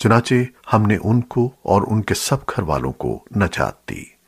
चुनाचे हमने उनको और उनके सब घर वालों को नजात दी।